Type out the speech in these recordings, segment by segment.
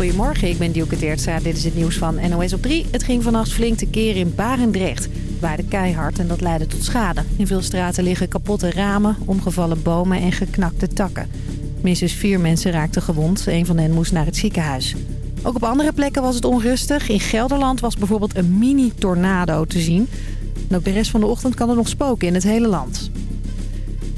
Goedemorgen, ik ben Dielke Teertstra. Dit is het nieuws van NOS op 3. Het ging vannacht flink te keer in Barendrecht. Het waaide keihard en dat leidde tot schade. In veel straten liggen kapotte ramen, omgevallen bomen en geknakte takken. Minstens vier mensen raakten gewond. Een van hen moest naar het ziekenhuis. Ook op andere plekken was het onrustig. In Gelderland was bijvoorbeeld een mini-tornado te zien. En ook de rest van de ochtend kan er nog spoken in het hele land.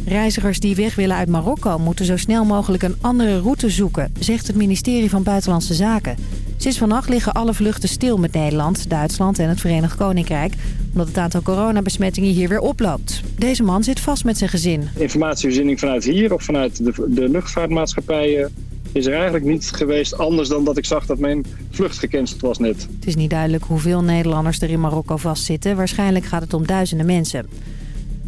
Reizigers die weg willen uit Marokko moeten zo snel mogelijk een andere route zoeken, zegt het ministerie van Buitenlandse Zaken. Sinds vannacht liggen alle vluchten stil met Nederland, Duitsland en het Verenigd Koninkrijk, omdat het aantal coronabesmettingen hier weer oploopt. Deze man zit vast met zijn gezin. Informatievoorziening vanuit hier of vanuit de, de luchtvaartmaatschappijen is er eigenlijk niet geweest anders dan dat ik zag dat mijn vlucht gecanceld was net. Het is niet duidelijk hoeveel Nederlanders er in Marokko vastzitten. Waarschijnlijk gaat het om duizenden mensen.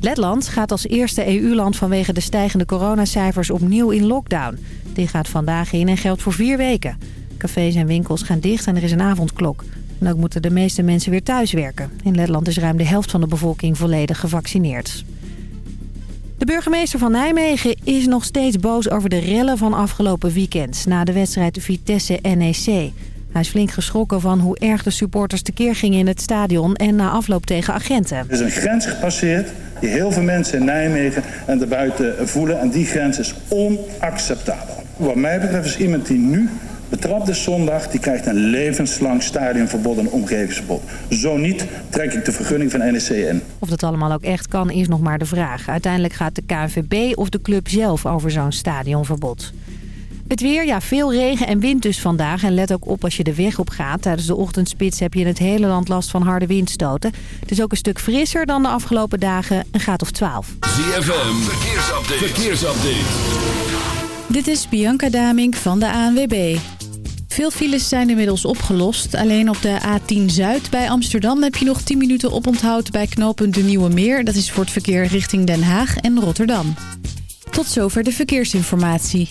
Letland gaat als eerste EU-land vanwege de stijgende coronacijfers opnieuw in lockdown. Die gaat vandaag in en geldt voor vier weken. Cafés en winkels gaan dicht en er is een avondklok. En ook moeten de meeste mensen weer thuiswerken. In Letland is ruim de helft van de bevolking volledig gevaccineerd. De burgemeester van Nijmegen is nog steeds boos over de rellen van afgelopen weekend... na de wedstrijd Vitesse-NEC. Hij is flink geschrokken van hoe erg de supporters tekeer gingen in het stadion... en na afloop tegen agenten. Er is een grens gepasseerd die heel veel mensen in Nijmegen en daarbuiten voelen. En die grens is onacceptabel. Wat mij betreft is iemand die nu betrapt is zondag... die krijgt een levenslang stadionverbod en omgevingsverbod. Zo niet trek ik de vergunning van NEC in. Of dat allemaal ook echt kan, is nog maar de vraag. Uiteindelijk gaat de KNVB of de club zelf over zo'n stadionverbod. Het weer, ja, veel regen en wind dus vandaag. En let ook op als je de weg op gaat. Tijdens de ochtendspits heb je in het hele land last van harde windstoten. Het is ook een stuk frisser dan de afgelopen dagen, een graad of 12. ZFM, verkeersupdate. verkeersupdate. Dit is Bianca Damink van de ANWB. Veel files zijn inmiddels opgelost. Alleen op de A10 Zuid bij Amsterdam heb je nog 10 minuten oponthoud bij knooppunt De Nieuwe Meer. Dat is voor het verkeer richting Den Haag en Rotterdam. Tot zover de verkeersinformatie.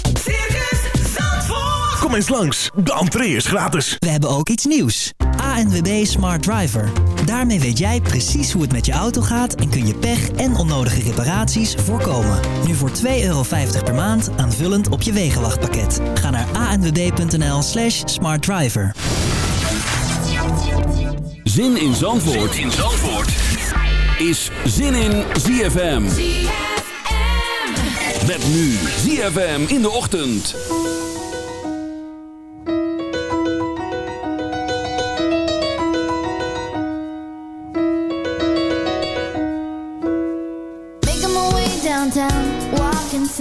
Kom eens langs, de entree is gratis. We hebben ook iets nieuws. ANWB Smart Driver. Daarmee weet jij precies hoe het met je auto gaat en kun je pech en onnodige reparaties voorkomen. Nu voor 2,50 euro per maand aanvullend op je wegenwachtpakket. Ga naar anwb.nl slash smartdriver. Zin in Zandvoort, in Zandvoort. is Zin in ZFM. Met nu ZFM in de ochtend.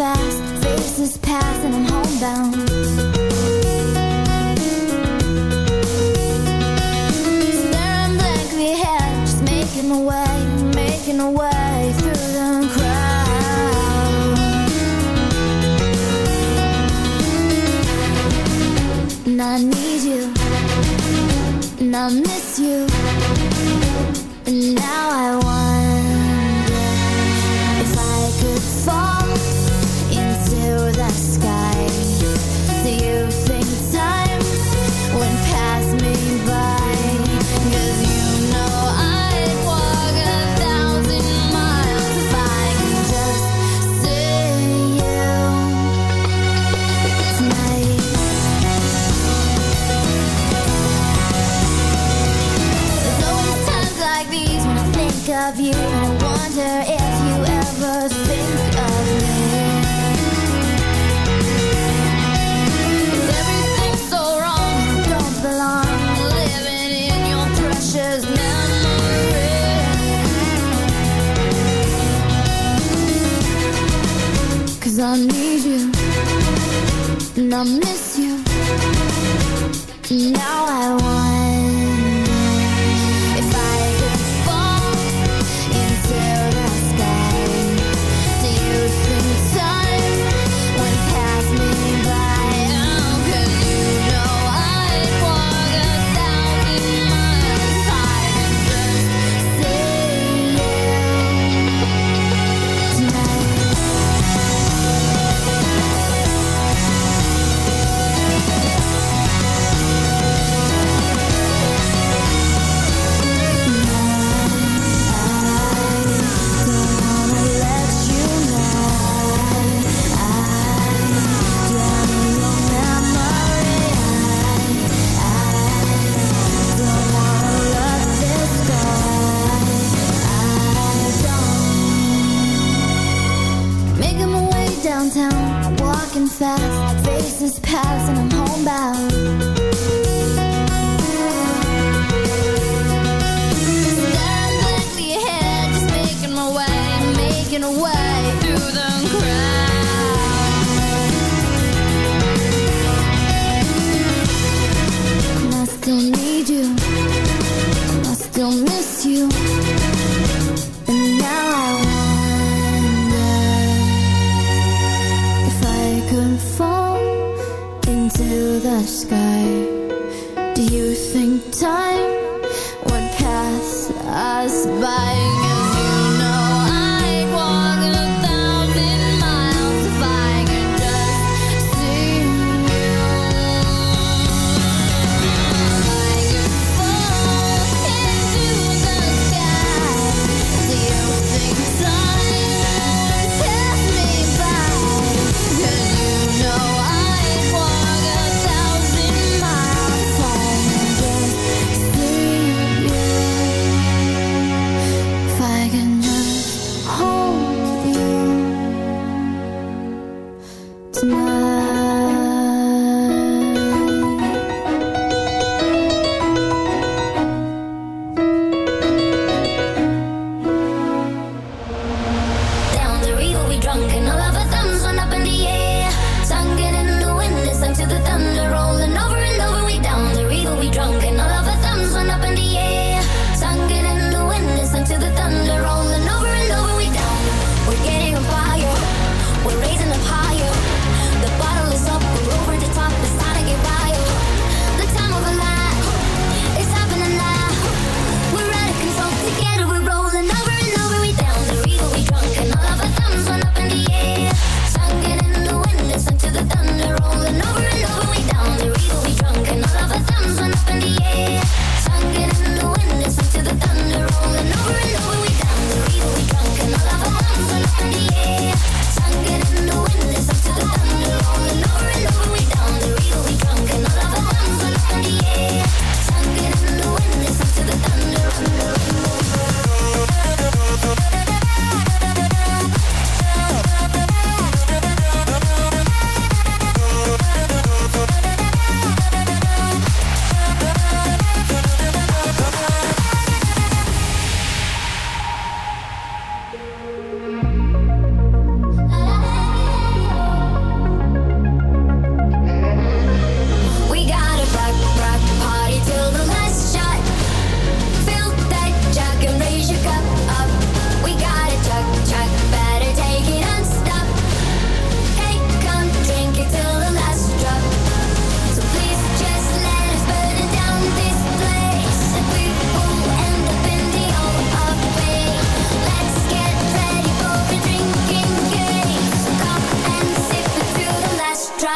Fast, faces pass and I'm homebound. promise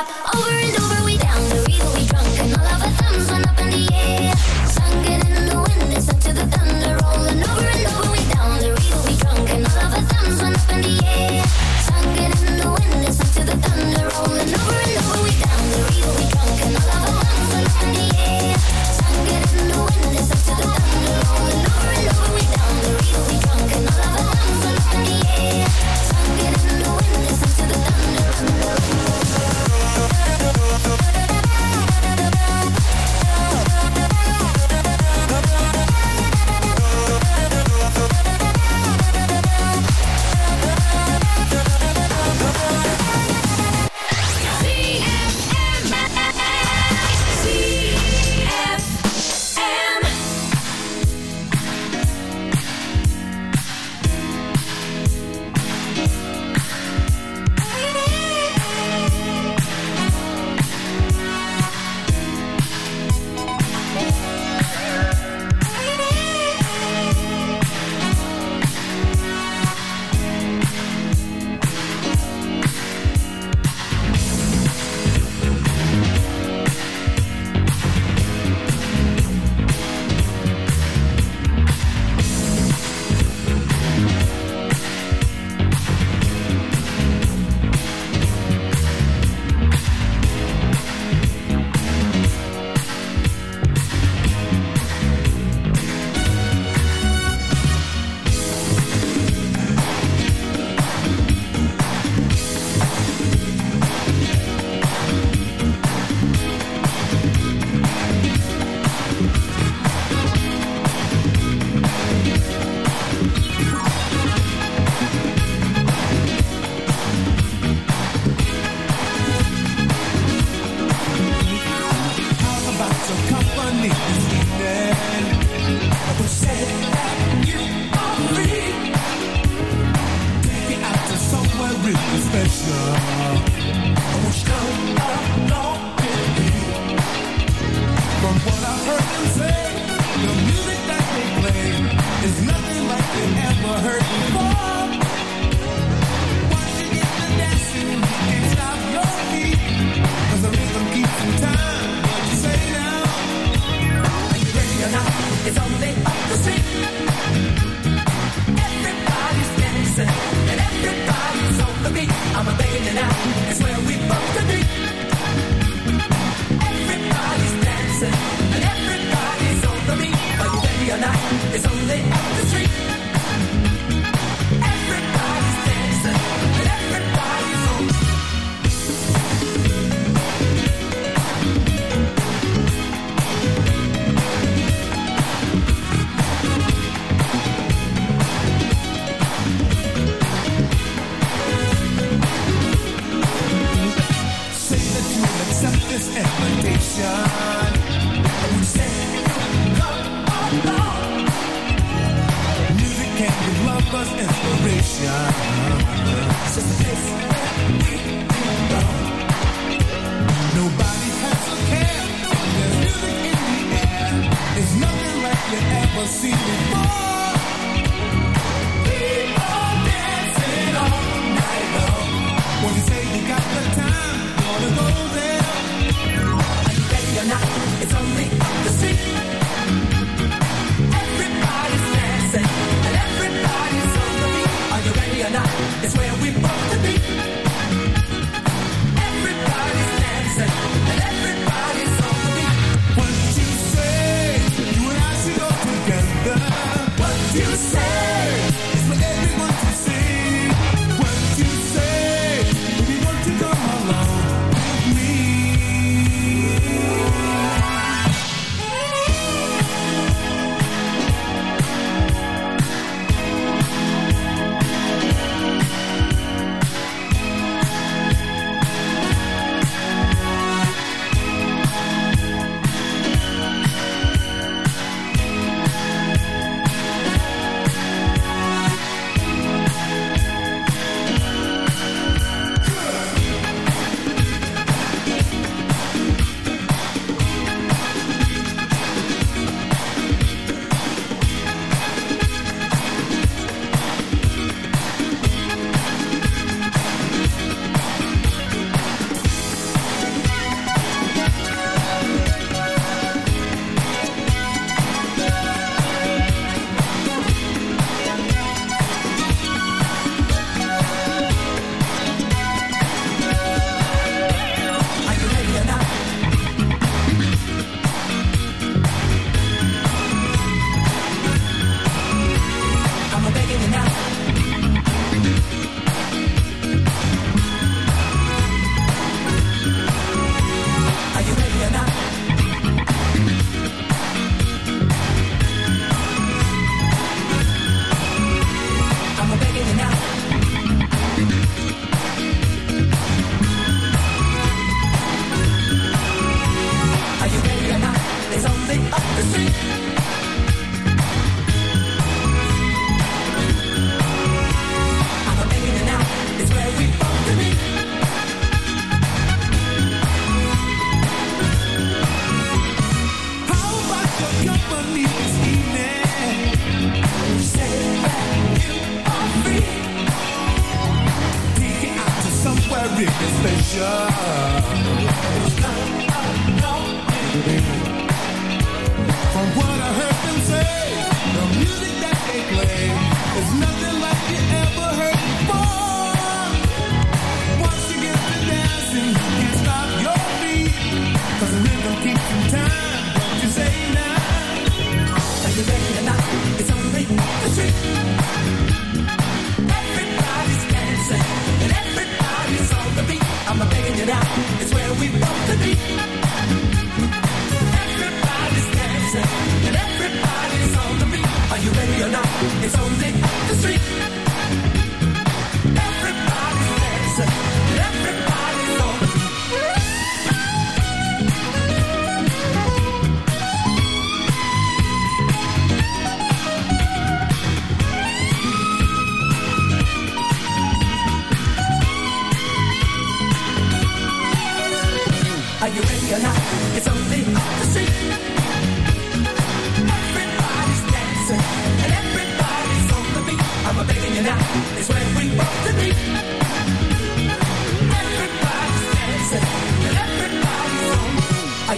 drop.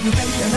you. make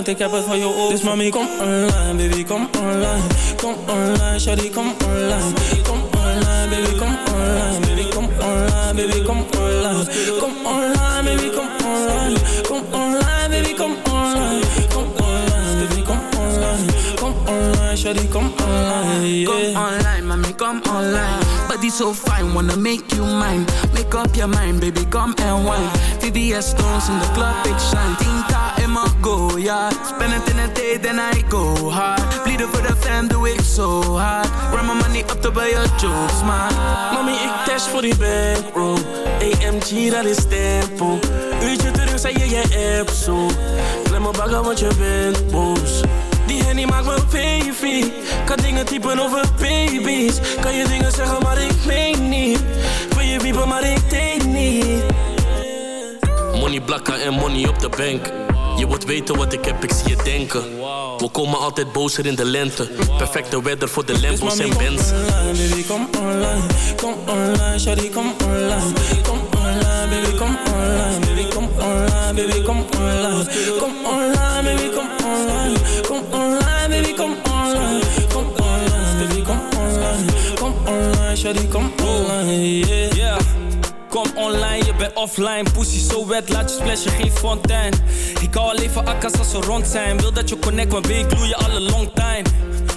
want ik heb het voor je mami, kom online, baby, kom online Kom online, shawty, kom online Kom online, baby, kom online Baby, kom online, baby, kom online Kom online, baby, kom online Kom online, baby, kom online Kom online, baby, kom online Kom online, shawty, kom online. Come online, mommy, come online. Body so fine, wanna make you mine. Make up your mind, baby, come and wine. VVS stones in the club, big shine. Tinta in go, yeah. It in a day, then I go hard. Bleeden for the fam, do it so hard. Run my money up to buy your jokes, man. Mami, ik cash voor die bankroll. AMG, dat is tempo. Uurtje terug, zei je je app zo. Klem me bagger, want je bent boos. Die henny maakt me baby. Kan dingen typen over baby's. Kan je dingen zeggen, maar ik meen niet. Wil je wiepen, maar ik denk niet. Money blakken en money op de bank. Je wilt weten wat ik heb, ik zie je denken. We komen altijd bozer in de lente. Perfecte weather voor de Lambos en Benz. online, baby, kom online. Kom online, shawty, kom online. Kom online, baby, kom online. Baby, kom online, baby, kom online. Kom online, baby, kom online. Kom online, baby, kom online. Kom online, baby, kom online. Kom online, shawty, kom online, offline. Pussy zo wet, laat je splashen, geen fontein. Ik hou alleen van akkas als ze rond zijn. Wil dat je connect, maar ik gloei je alle long time.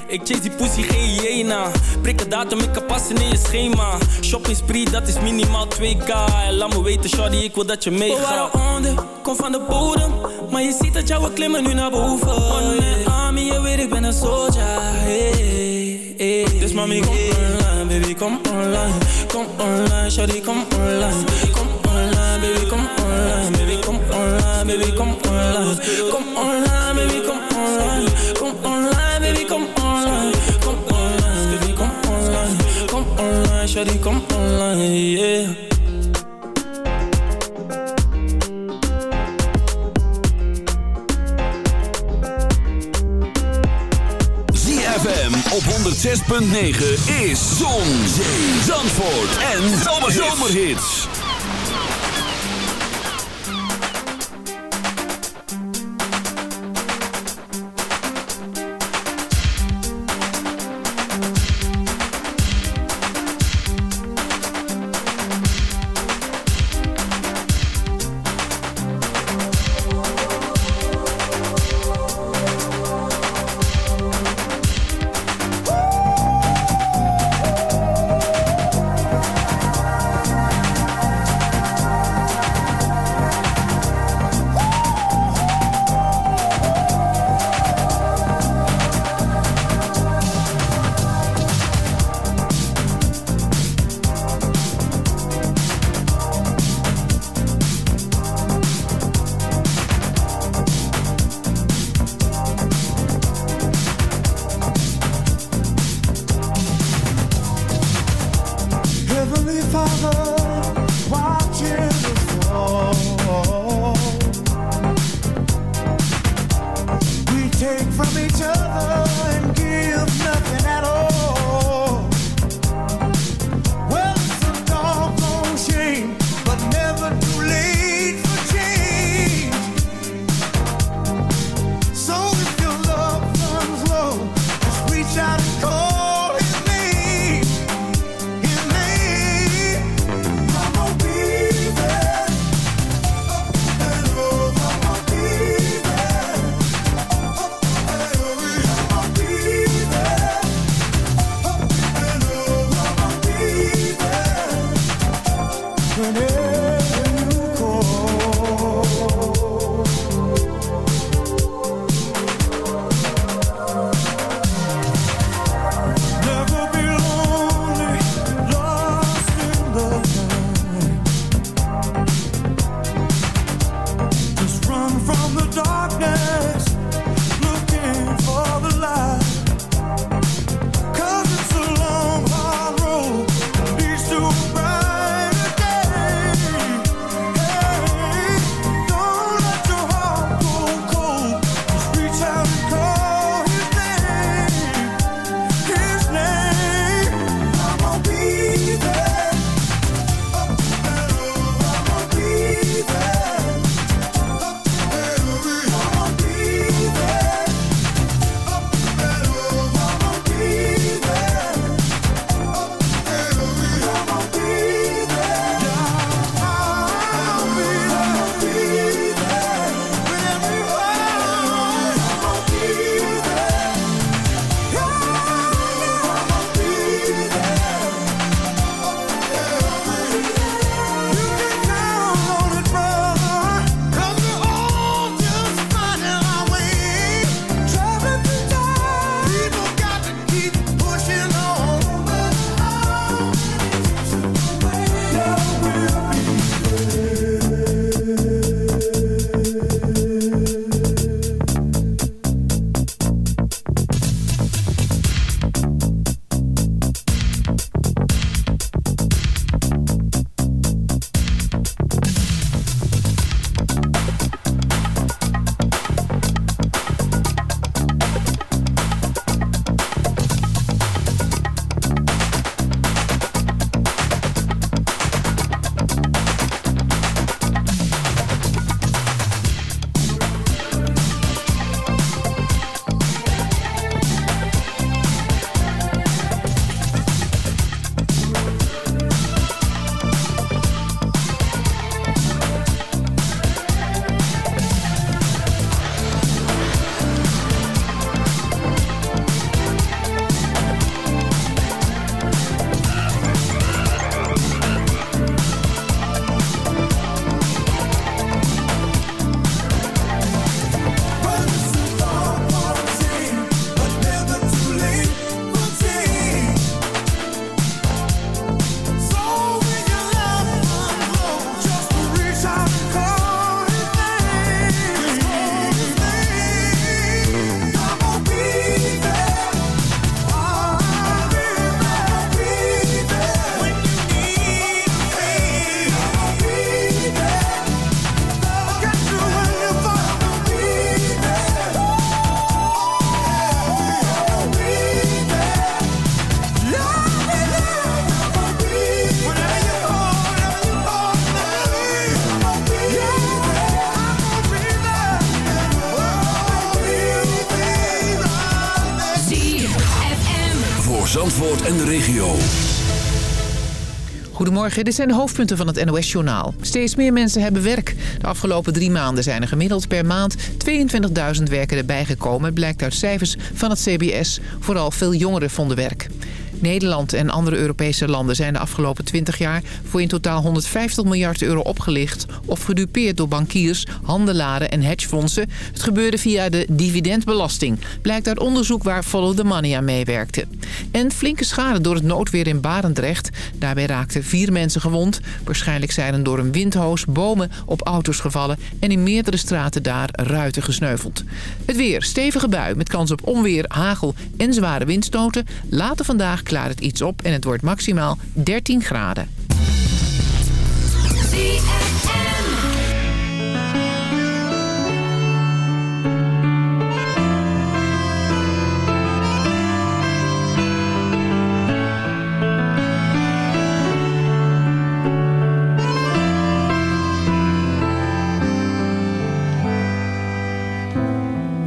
Ik chase die pussy, geen hyena. Prik een datum, ik kan passen in je schema. Shopping spree, dat is minimaal 2k. En laat me weten, shawty, ik wil dat je meegaat. We waren onder, kom van de bodem. Maar je ziet dat jouw klimmen nu naar boven. On mijn army, je weet ik ben een soldier. Hey, hey. Dus mami, kom online, baby, kom online. Kom online, shawty, kom online. Kom online, baby, kom online. Baby, kom online, baby, kom online. Kom online, baby, kom online. Kom online, baby, kom online. Kom online, baby, kom online. Kom online, shawty, kom online, yeah. Op 106.9 is Zon, Zee, Zandvoort en Zomerhits. Woo! Dit zijn de hoofdpunten van het NOS-journaal. Steeds meer mensen hebben werk. De afgelopen drie maanden zijn er gemiddeld per maand 22.000 werkenden bijgekomen. Het blijkt uit cijfers van het CBS. Vooral veel jongeren vonden werk. Nederland en andere Europese landen zijn de afgelopen 20 jaar... voor in totaal 150 miljard euro opgelicht... of gedupeerd door bankiers, handelaren en hedgefondsen. Het gebeurde via de dividendbelasting. Blijkt uit onderzoek waar Follow the Money aan meewerkte. En flinke schade door het noodweer in Barendrecht. Daarbij raakten vier mensen gewond. Waarschijnlijk zijn er door een windhoos bomen op auto's gevallen... en in meerdere straten daar ruiten gesneuveld. Het weer, stevige bui met kans op onweer, hagel en zware windstoten. Later vandaag klaart het iets op en het wordt maximaal 13 graden.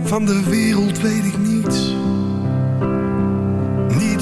Van de wereld weet ik niets.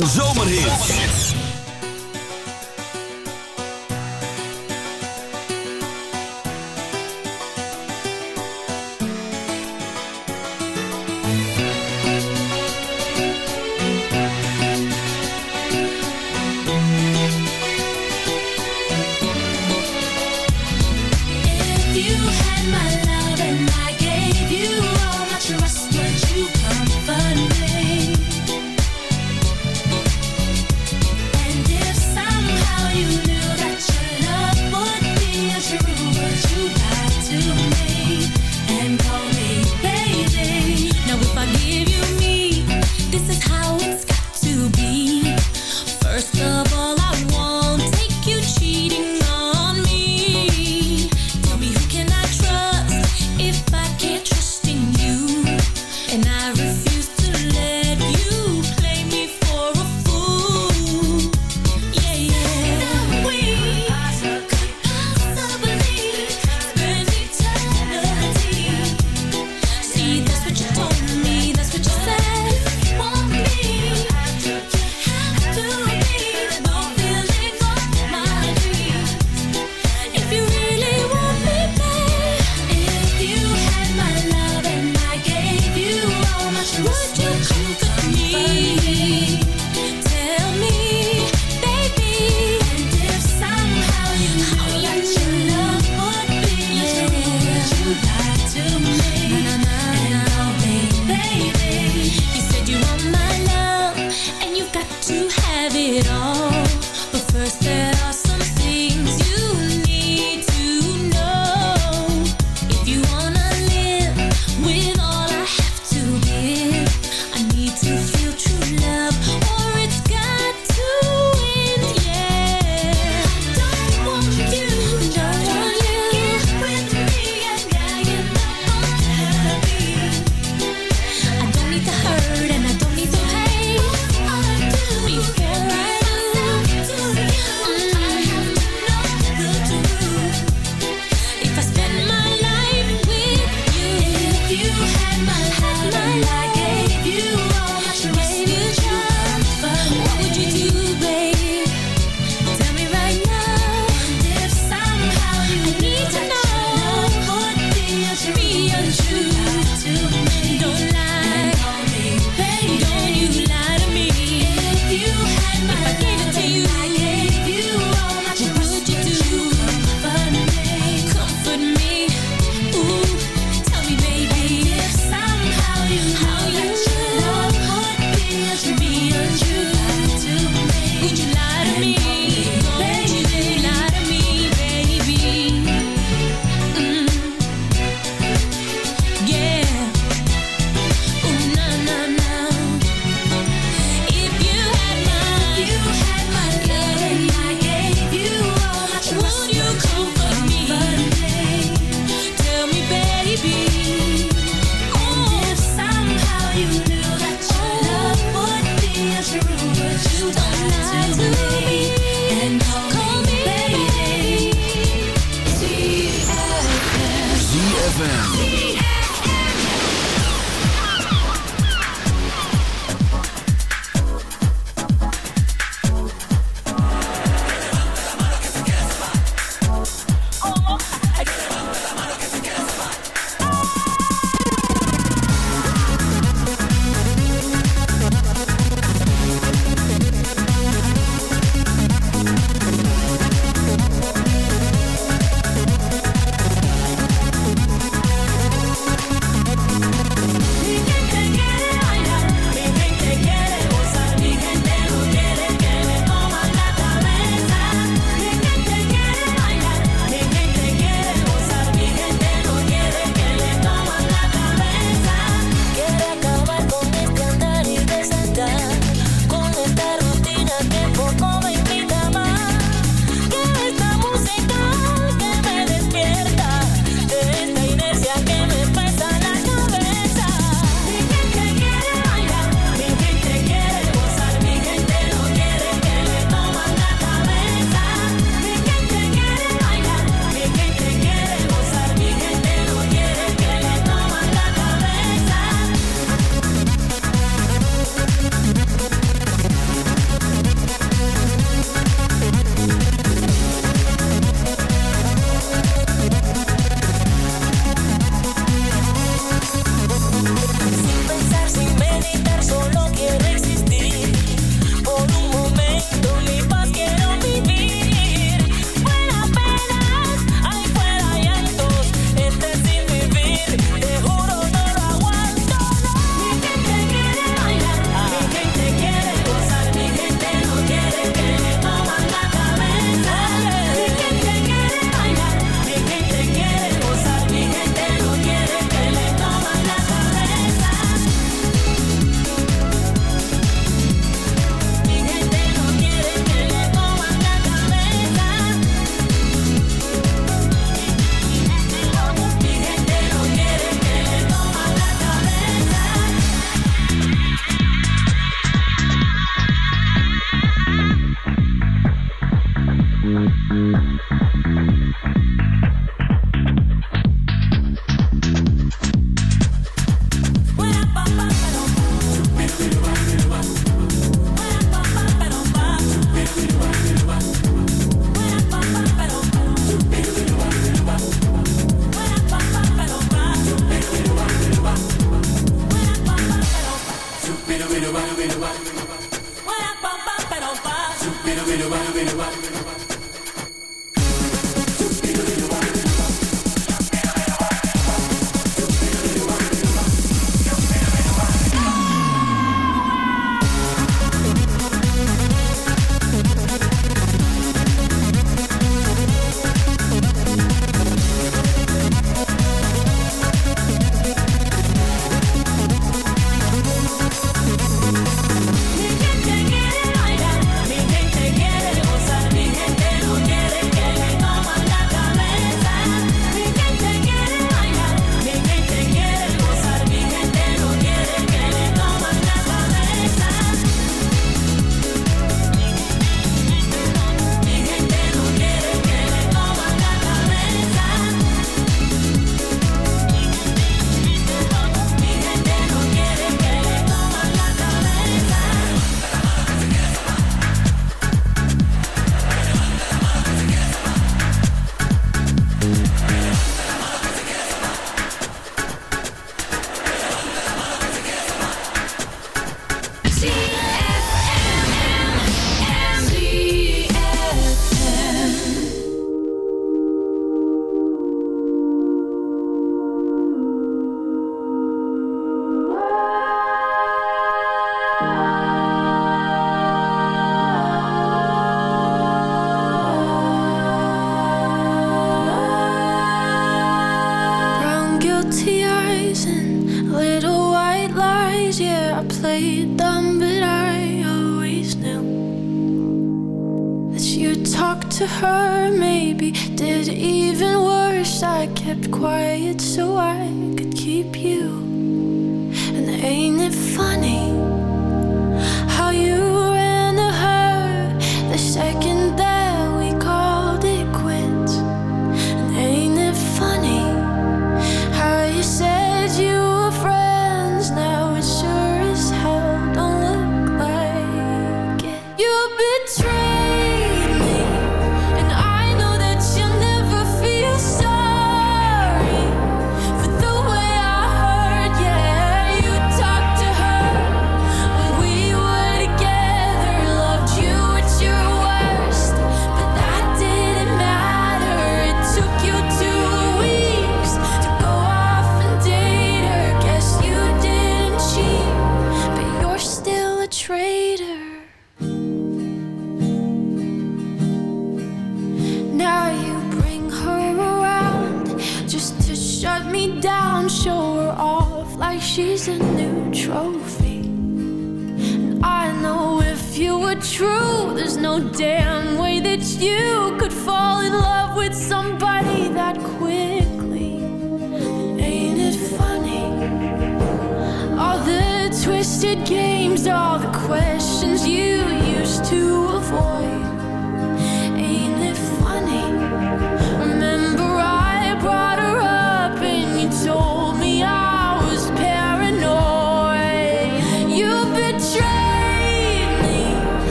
en zomerhits. you had my love and I gave you all my trust, but you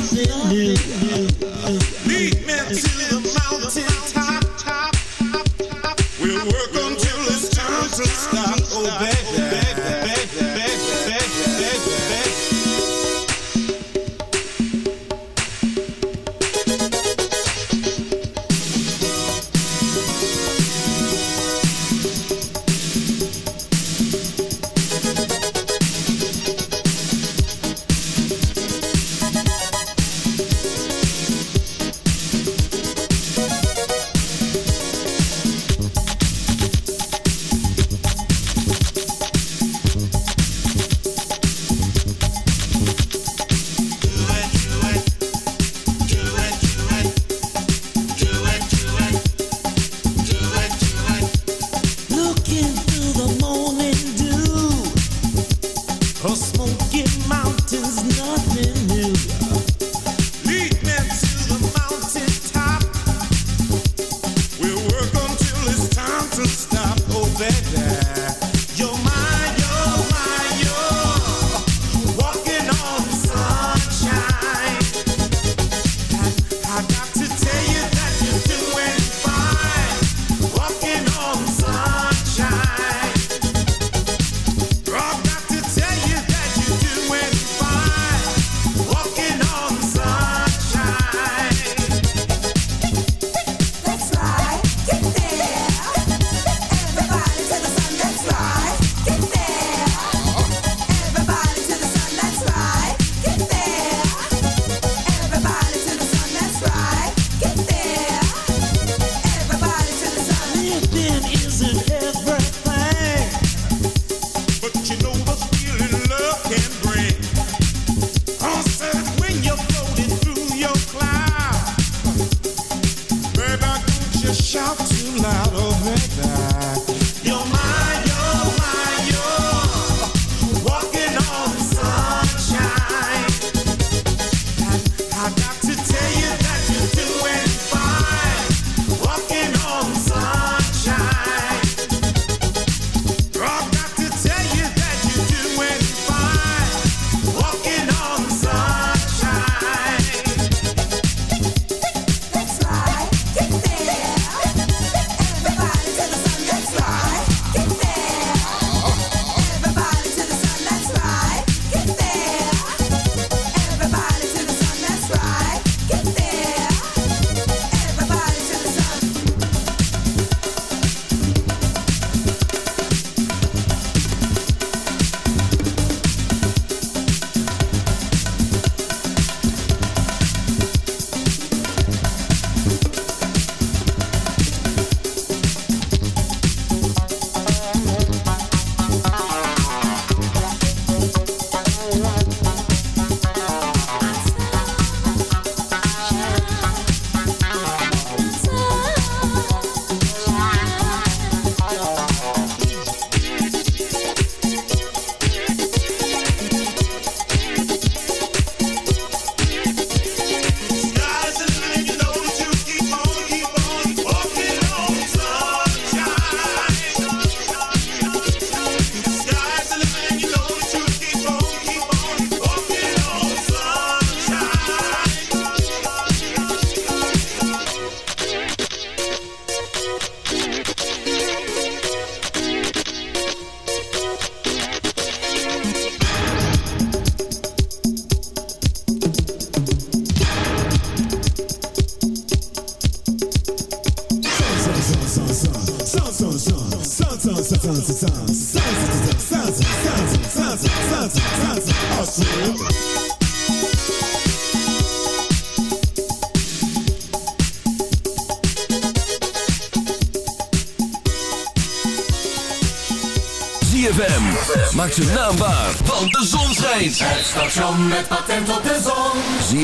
Lead me to the mountain